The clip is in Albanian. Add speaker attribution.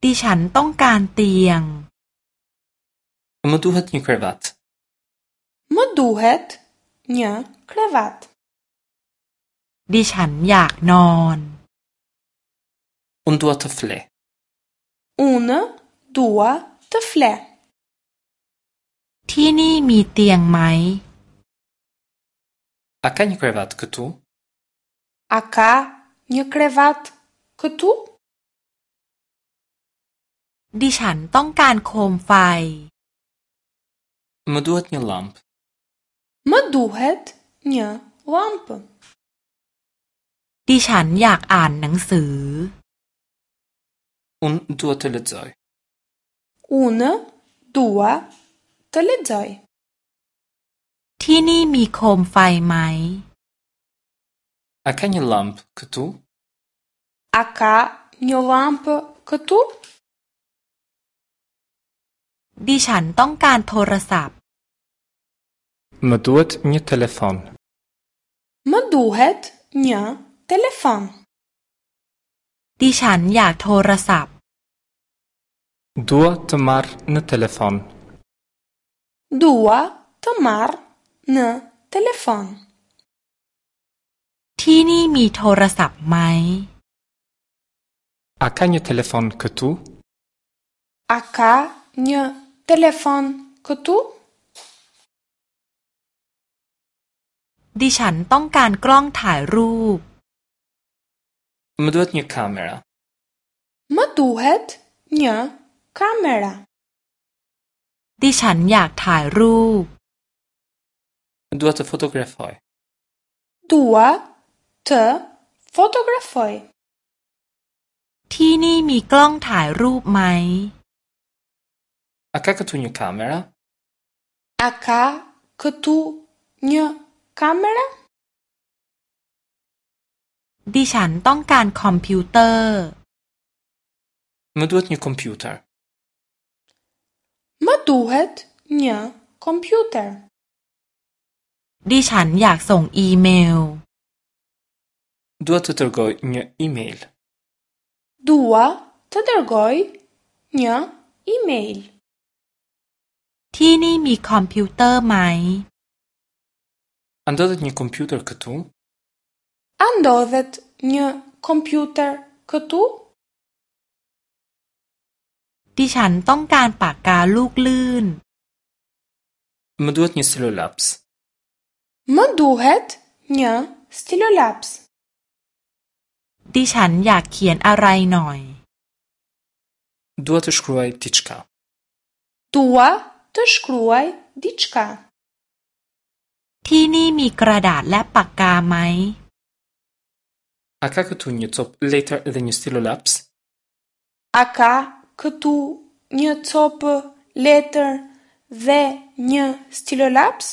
Speaker 1: Ti chan tong kan tieng.
Speaker 2: Më duhet një krevat.
Speaker 1: Më duhet një krevat. Di chan yak non.
Speaker 2: Un dua të fle.
Speaker 1: Unë dua të fle. Ti ni mi tieng mai?
Speaker 2: A ka një krevat këtu?
Speaker 1: A ka një krevat këtu? ดิฉันต้องการโคมไฟ
Speaker 2: มาดูเหตุเนี่ยลัมป์
Speaker 1: มาดูเหตุเนี่ยลัมป์
Speaker 2: ดิฉันอยากอ่านหนังสือ Un d u a t e l e z e i
Speaker 1: Una d u เ t e l จ z e i ที่นี่มีโคมไฟไหม
Speaker 2: อ Aka n y a lamp k t u
Speaker 1: Aka n y a lamp k t u ดิฉันต้องการโทรศัพท์
Speaker 2: มาดูดเนื่อโทรศัพท์
Speaker 1: มดูเหตเนื้อโทรศัพท์ดิฉันอยากโทรศัพท์
Speaker 2: ดัวตมาร์เนื้อโทรศัพท์
Speaker 1: ดัวตมาร์เนื้อโทรศัพท์ที่นี่มีโทรศัพท
Speaker 2: ์ไหมอค Аканя телефон като?
Speaker 1: Аканя telefon këtu Di chan tonkan kraong thai ruup
Speaker 2: Mu duat kamera
Speaker 1: Mu duhet nje kamera Di chan yak thai ruup
Speaker 2: Mu duat fotografoj
Speaker 1: Dua te fotografoj Thi mi kraong thai ruup mai
Speaker 2: A ka këtu një kamera?
Speaker 1: A ka këtu një kamera? Di shan tong kan kompjuter.
Speaker 2: Më duhet një kompjuter.
Speaker 1: Më duhet një kompjuter. Di shan jak song email.
Speaker 2: Dua të tërgoj një email.
Speaker 1: Dua të dërgoj një email. Ti ni mi computer mai?
Speaker 2: Andodet një computer këtu?
Speaker 1: Andodet një kompjuter këtu? Ti chan tong kan luk lën.
Speaker 2: Më duhet një stilo laps.
Speaker 1: Më duhet një stilo laps. Ti chan ja kjen a raj
Speaker 2: Dua të shkruaj ti qka.
Speaker 1: Tua të shkruaj diçka. Ti ni mi kradat la pakka mai?
Speaker 2: A ka këtu një cop letër dhe një stilo laps?
Speaker 1: A ka këtu një cop letër dhe një stilo laps?